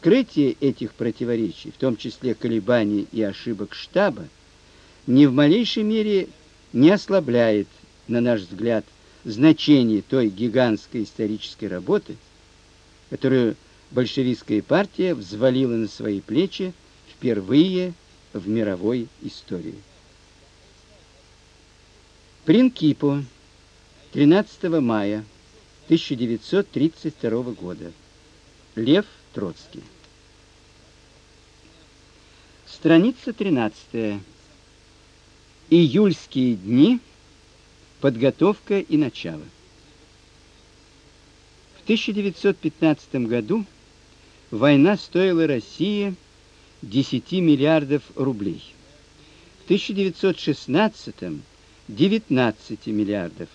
Вскрытие этих противоречий, в том числе колебаний и ошибок штаба, ни в малейшей мере не ослабляет, на наш взгляд, значение той гигантской исторической работы, которую большевистская партия взвалила на свои плечи впервые в мировой истории. Принкипо 13 мая 1932 года. Лев Троцкий. Страница 13. Июльские дни. Подготовка и начало. В 1915 году война стоила России 10 миллиардов рублей. В 1916 19 миллиардов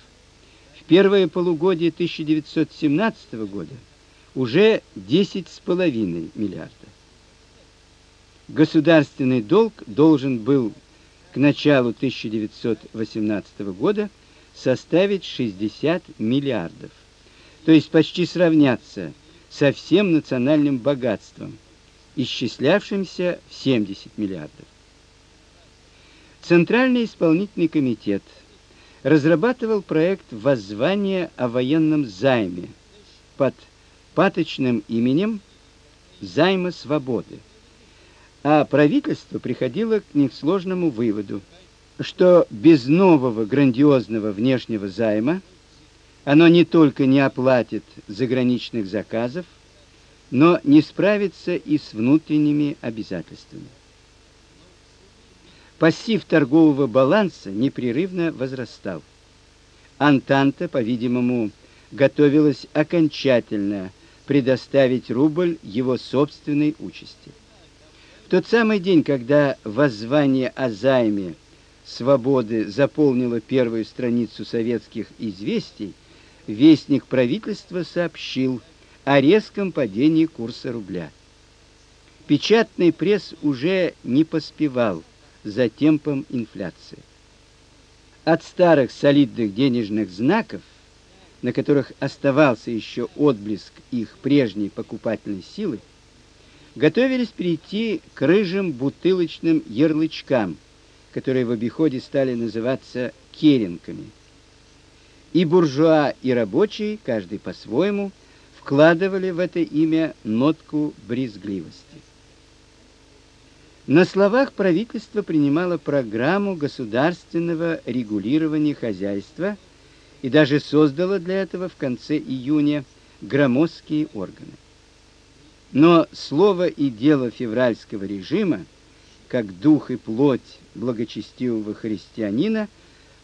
первое полугодие 1917 года уже 10,5 миллиардов. Государственный долг должен был к началу 1918 года составить 60 миллиардов, то есть почти сравняться со всем национальным богатством, исчислявшимся в 70 миллиардов. Центральный исполнительный комитет – разрабатывал проект воззвания о военном займе под паточным именем займа свободы. А правительство приходило к несложному выводу, что без нового грандиозного внешнего займа оно не только не оплатит заграничных заказов, но не справится и с внутренними обязательствами. Пассив торгового баланса непрерывно возрастал. Антанта, по-видимому, готовилась окончательно предоставить рубль его собственной участи. В тот самый день, когда воззвание о займе свободы заполнило первую страницу советских известий, вестник правительства сообщил о резком падении курса рубля. Печатный пресс уже не поспевал за темпом инфляции. От старых солидных денежных знаков, на которых оставался еще отблеск их прежней покупательной силы, готовились перейти к рыжим бутылочным ярлычкам, которые в обиходе стали называться керенками. И буржуа, и рабочие, каждый по-своему, вкладывали в это имя нотку брезгливости. На словах правительство принимало программу государственного регулирования хозяйства и даже создало для этого в конце июня громоздкие органы. Но слово и дело февральского режима, как дух и плоть благочестивого христианина,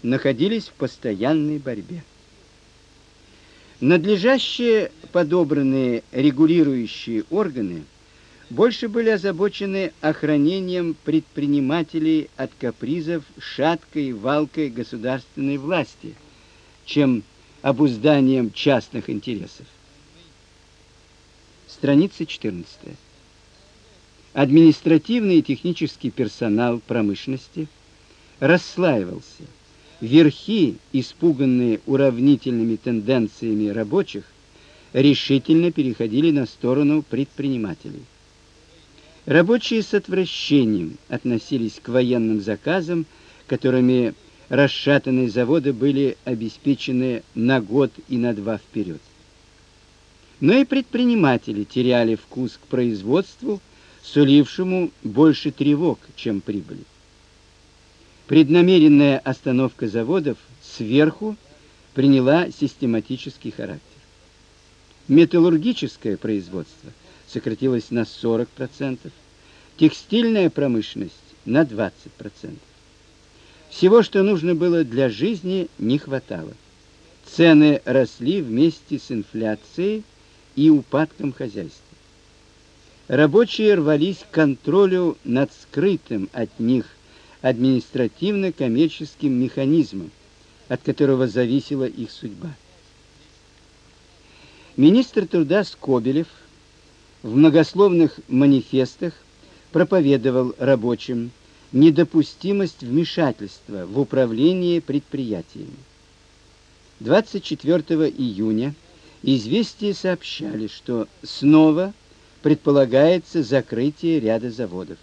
находились в постоянной борьбе. Надлежащие подобранные регулирующие органы – больше были озабочены охранением предпринимателей от капризов шаткой и валкой государственной власти, чем обузданием частных интересов. Страница 14. Административный и технический персонал промышленности расслаивался. Верхи, испуганные уравнительными тенденциями рабочих, решительно переходили на сторону предпринимателей. Рабочие с отвращением относились к военным заказам, которыми расшатанные заводы были обеспечены на год и на два вперед. Но и предприниматели теряли вкус к производству, сулившему больше тревог, чем прибыли. Преднамеренная остановка заводов сверху приняла систематический характер. Металлургическое производство сократилась на 40%, текстильная промышленность на 20%. Всего, что нужно было для жизни, не хватало. Цены росли вместе с инфляцией и упадком хозяйства. Рабочие рвались к контролю над скрытым от них административно-коммерческим механизмом, от которого зависела их судьба. Министр труда Скобелев в многословных манифестах проповедовал рабочим недопустимость вмешательства в управление предприятиями. 24 июня известия сообщали, что снова предполагается закрытие ряда заводов.